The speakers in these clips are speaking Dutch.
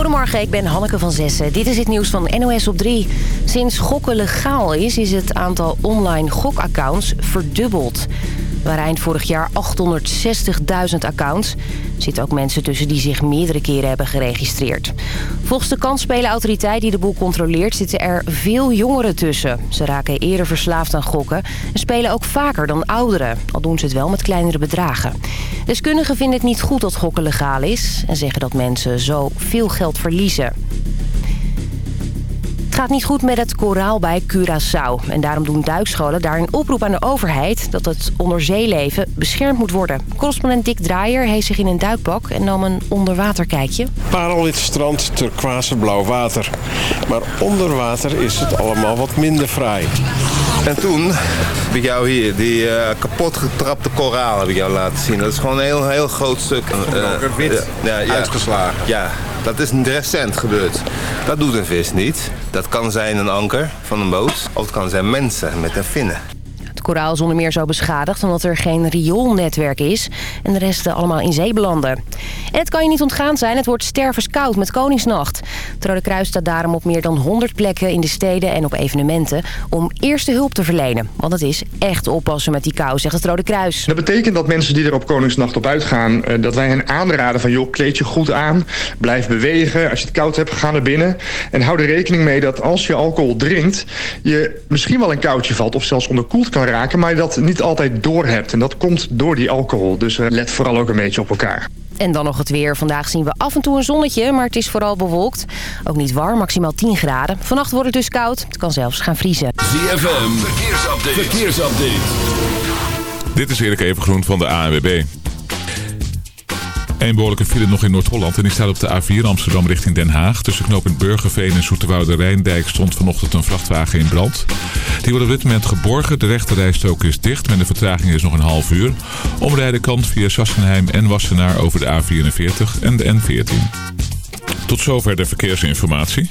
Goedemorgen, ik ben Hanneke van Zessen. Dit is het nieuws van NOS op 3. Sinds gokken legaal is, is het aantal online gokaccounts verdubbeld. Er waren eind vorig jaar 860.000 accounts. Er zitten ook mensen tussen die zich meerdere keren hebben geregistreerd. Volgens de kansspelenautoriteit die de boel controleert... zitten er veel jongeren tussen. Ze raken eerder verslaafd aan gokken... en spelen ook vaker dan ouderen. Al doen ze het wel met kleinere bedragen. Deskundigen vinden het niet goed dat gokken legaal is... en zeggen dat mensen zo veel geld verliezen. Het gaat niet goed met het koraal bij Curaçao. En daarom doen duikscholen daar een oproep aan de overheid... dat het onderzeeleven beschermd moet worden. Correspondent Dick Draaier heeft zich in een duikpak en nam een onderwaterkijkje. Parelwit strand, turquoise blauw water. Maar onder water is het allemaal wat minder fraai. En toen heb ik jou hier die uh, kapot getrapte koraal heb ik jou laten zien. Dat is gewoon een heel, heel groot stuk. Uh, wit, ja, ja, uitgeslagen. Ja, dat is recent gebeurd. Dat doet een vis niet. Dat kan zijn een anker van een boot. Of het kan zijn mensen met een vinnen. Het koraal is onder meer zo beschadigd omdat er geen rioolnetwerk is... en de rest allemaal in zee belanden. En het kan je niet ontgaan zijn, het wordt stervenskoud met Koningsnacht. Het Rode Kruis staat daarom op meer dan 100 plekken in de steden en op evenementen... om eerste hulp te verlenen. Want het is echt oppassen met die kou, zegt het Rode Kruis. Dat betekent dat mensen die er op Koningsnacht op uitgaan... Eh, dat wij hen aanraden van joh, kleed je goed aan, blijf bewegen. Als je het koud hebt, ga naar binnen. En hou er rekening mee dat als je alcohol drinkt... je misschien wel een koudje valt of zelfs onderkoeld kan raken... maar je dat niet altijd doorhebt. En dat komt door die alcohol. Dus uh, let vooral ook een beetje op elkaar. En dan nog het weer. Vandaag zien we af en toe een zonnetje, maar het is vooral bewolkt. Ook niet warm, maximaal 10 graden. Vannacht wordt het dus koud. Het kan zelfs gaan vriezen. ZFM, verkeersupdate. verkeersupdate. Dit is Erik Evengroen van de ANWB. Een behoorlijke file nog in Noord-Holland en die staat op de A4 Amsterdam richting Den Haag. Tussen knooppunt Burgerveen en Zoeterwoude Rijndijk stond vanochtend een vrachtwagen in brand. Die wordt op dit moment geborgen. De rechterrijstrook is dicht, maar de vertraging is nog een half uur. Omrijden kan via Sassenheim en Wassenaar over de A44 en de N14. Tot zover de verkeersinformatie.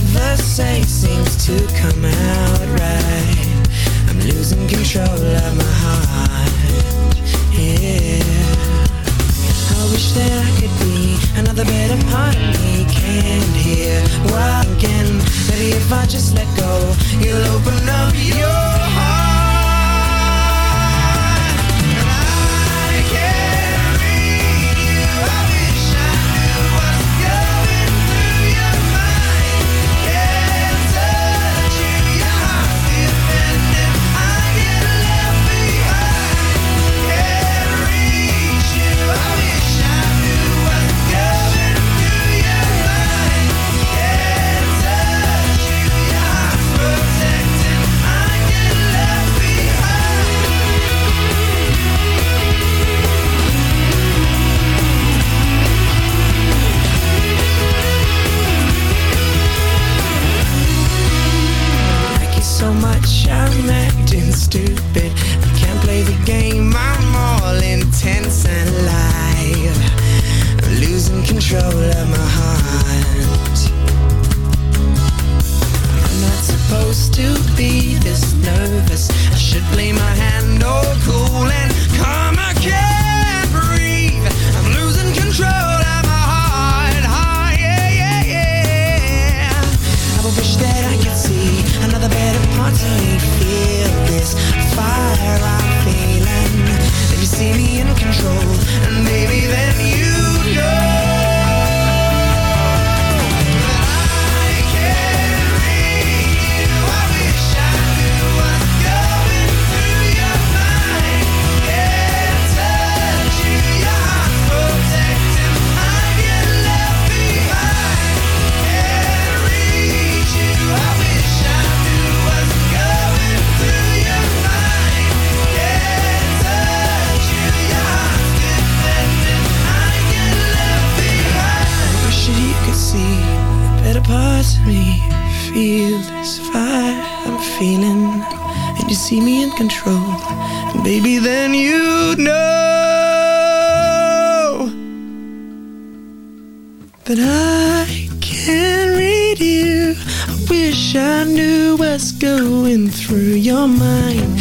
through your mind.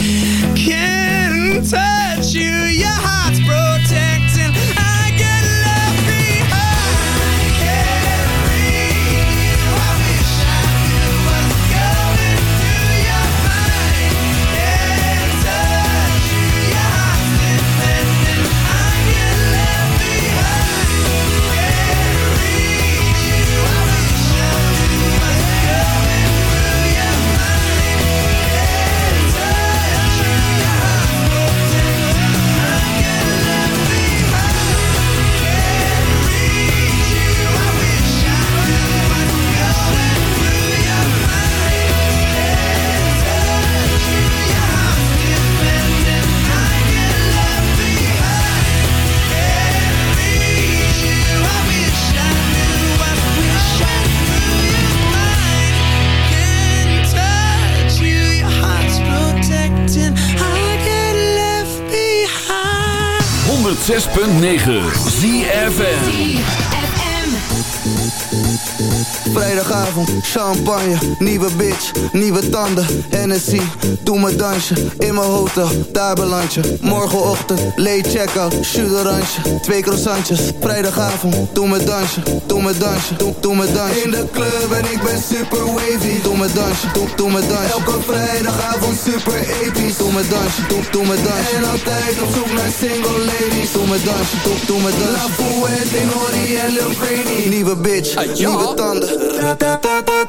106.9 champagne, nieuwe bitch, nieuwe tanden, Hennessy, doe me dansje, in mijn hotel, daar beland je. Morgenochtend, late check-out, shoot oranje, twee croissantjes. Vrijdagavond, doe me dansje, doe me dansje, doe, doe me dansje. In de club en ik ben super wavy, doe me dansje, doe, doe me dansje. Elke vrijdagavond super episch, doe me dansje, doe, doe me dansje. En altijd op zoek naar single ladies, doe me dansje, doe, doe me dansje. La Fuente, Nori en Lil nieuwe bitch, nieuwe tanden. Let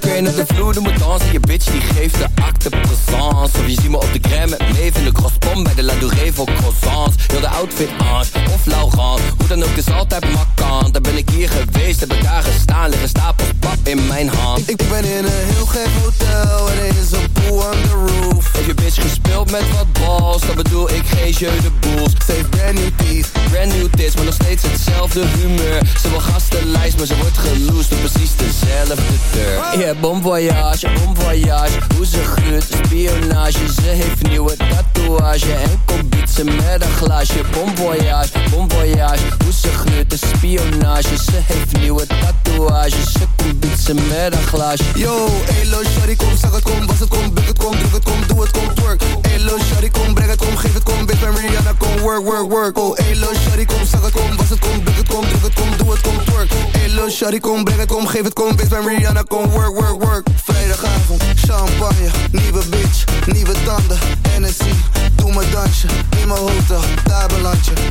crane op de vloer, doe me dansen. Je bitch die geeft de acte présence. Of je ziet me op de gram met leven in de crosspom Bij de La Douree voor croissants. Heel de outfit Ange of Laurent. Hoe dan ook, is altijd makkant Daar ben ik hier geweest, heb ik daar gestaan. Liggen stapels pap in mijn hand. Ik ben in een heel gek hotel en er is een pool on the roof. Heb je bitch gespeeld met wat balls? Dan bedoel ik geen jeu de boels. Heeft brand new teeth, Brand new tits, maar nog steeds hetzelfde humeur. Ze wil gastenlijst, maar ze wordt geloosd Door precies dezelfde deur Yeah, bon voyage, bon voyage Hoe ze gluurt, spionage. Ze heeft nieuwe tatoeage. En komt bietsen met een glaasje. Bon voyage, bon voyage Hoe ze gluurt, de spionage. Ze heeft nieuwe tatoeage. Ze komt bietsen met een glaasje. Yo, elo, shawty, kom, zag het, kom, was het, kom, buk het, kom, druk het, kom, doe het, kom, twerk. Elo, shawty, kom, breng het, kom, geef het, kom, bitch, ben Rihanna, kom, work, work, work. Oh, elo, shawty, kom, zag het, kom, was het, kom, buk het, kom, druk het, kom, doe het, kom, twerk. Elo, shawty, kom, breng het, kom, geef het, kom, bitch, ben Rihanna, kom, work, work, work. Vrijdagavond, champagne, nieuwe bitch, nieuwe tanden, Hennessy, doe me dansje, in mijn hotel, daar.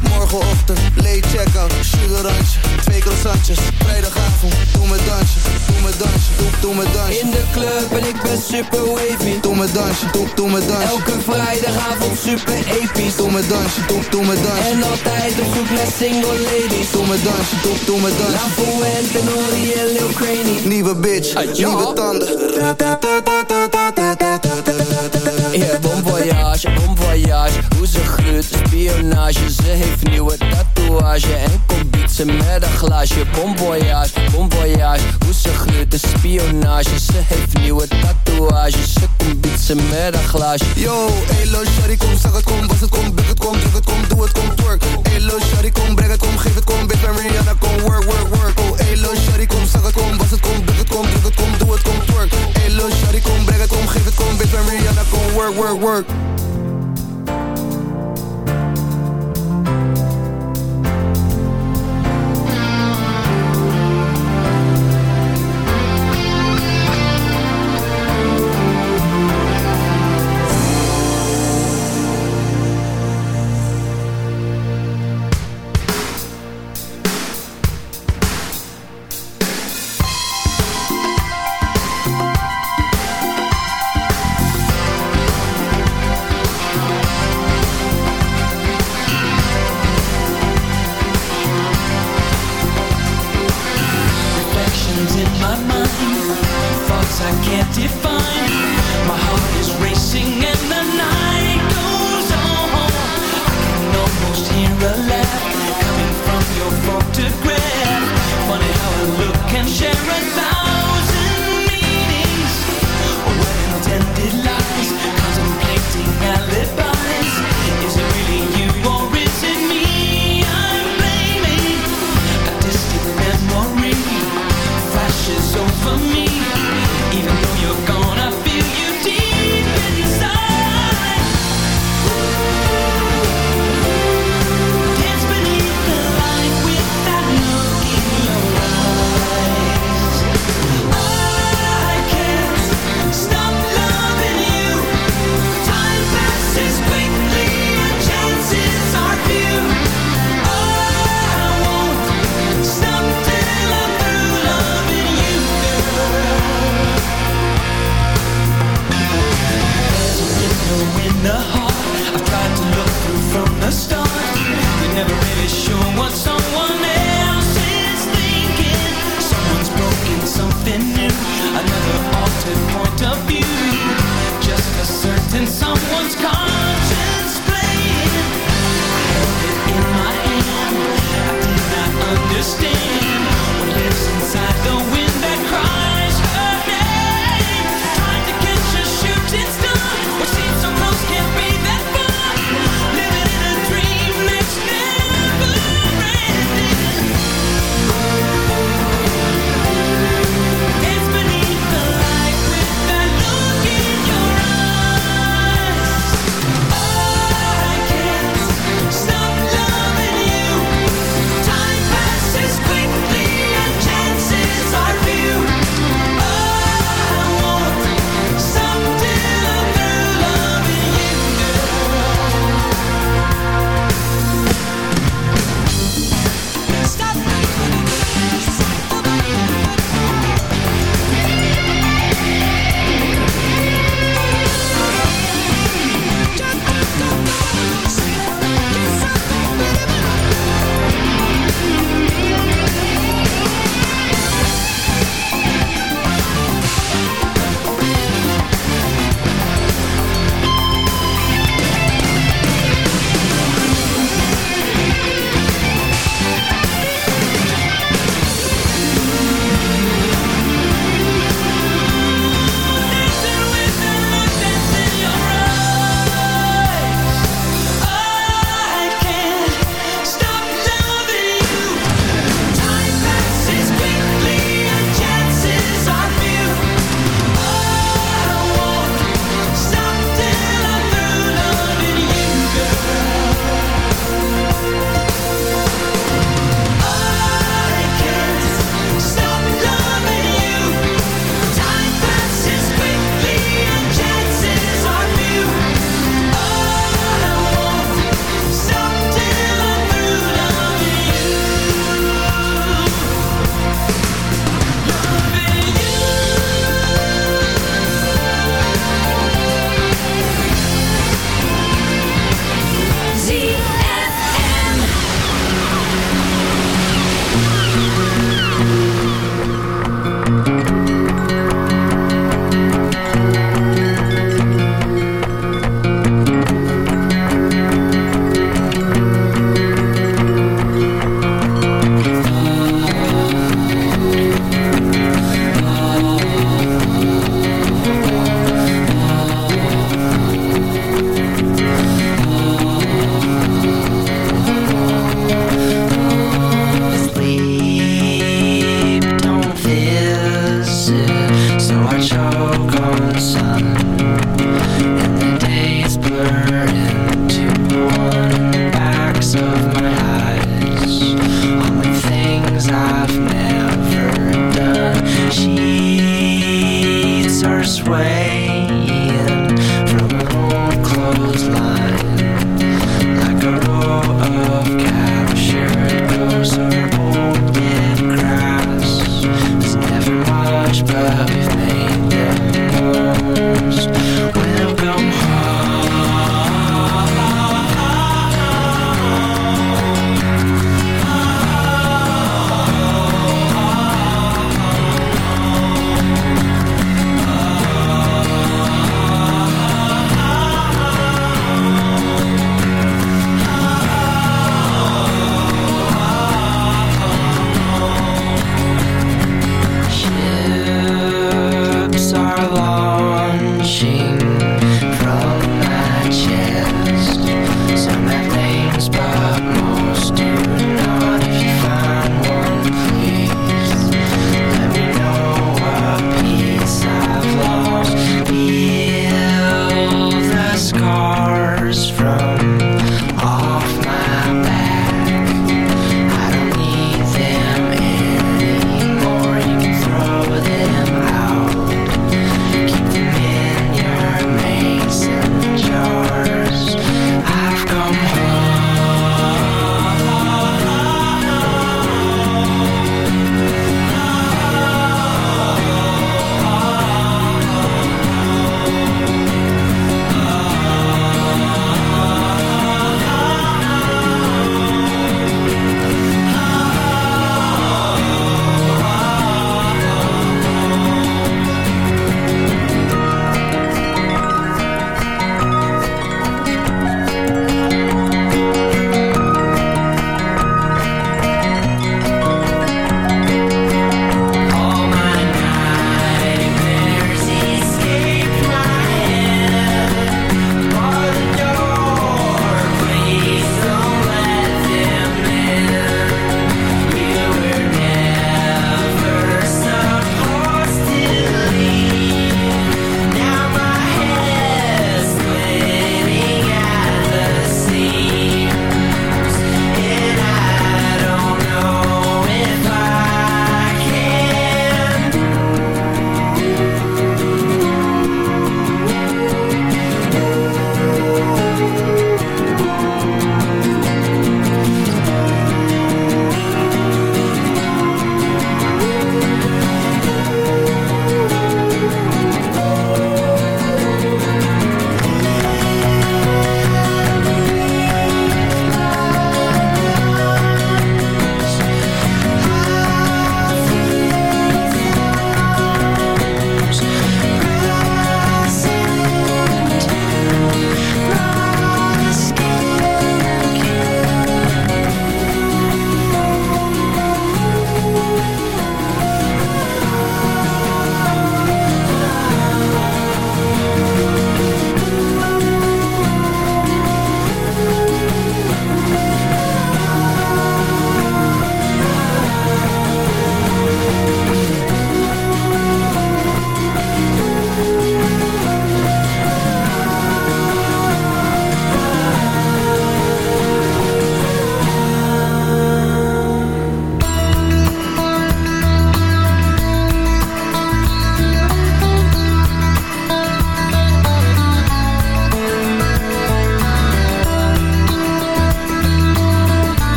Morgenochtend, late check-out, sugarantje, twee croissantjes. Vrijdagavond, doe me dansje, doe me dansje, doe, doe me dansje. In de club en ik ben super wavy Doe me dansje, doe, doe me dansje. Elke vrijdagavond super episch Doe me dansje, doe, doe me dansje. En altijd op zoek naar single ladies Doe me dansje, doe, doe me La dansje. Fuente, Nori en Lil Craney Nieuwe bitch, ja? nieuwe tanden. Yeah, bon voyage, bon voyage Hoe ze gluurt, spionage Ze heeft nieuwe tatoeage En bietsen met een glaasje Bon voyage, Hoe ze gluurt, de spionage Ze heeft nieuwe tatoeage Ze komt bietsen met een glaasje Yo, elo, shawty, kom, zag het, kom, was het, kom, buk het, kom, druk het, kom, doe het, kom, twerk. Elo, shawty, kom, breng het, kom, geef het, kom, bitch, Rihanna, kom, work, work, work. Oh, elo, shawty, kom, zag het, kom, was het, kom, buk het, kom, druk het, kom, doe het, kom, twerk. Elo, shawty, kom, breng het, kom, geef het, kom, bitch, Rihanna, kom, work, work, work. For me. Even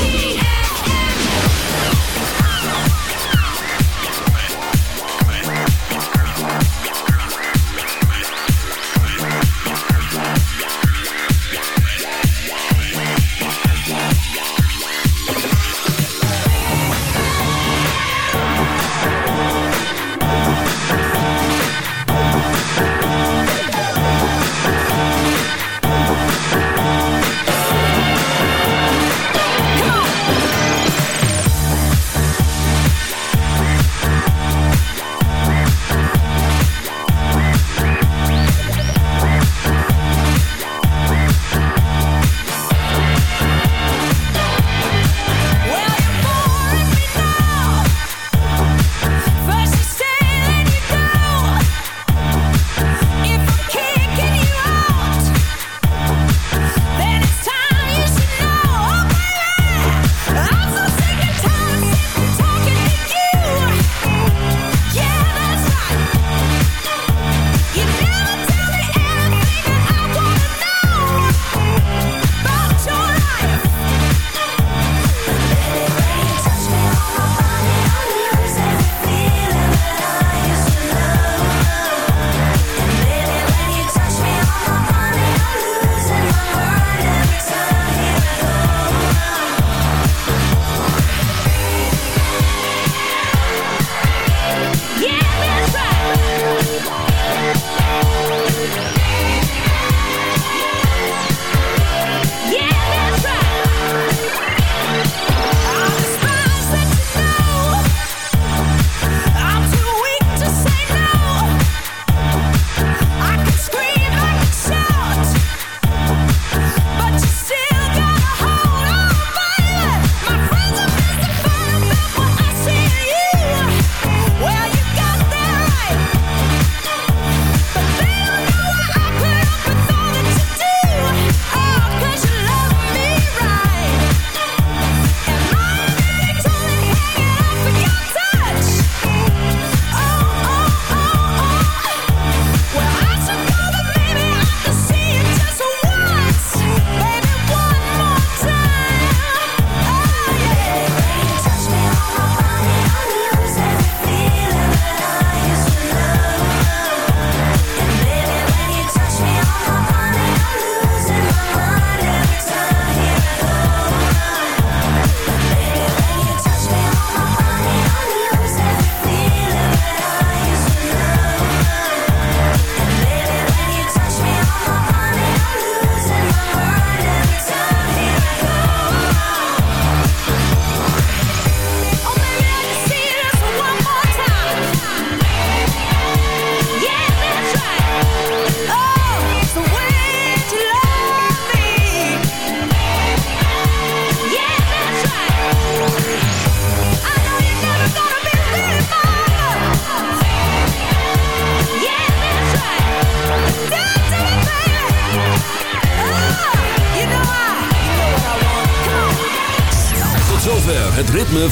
ZFM.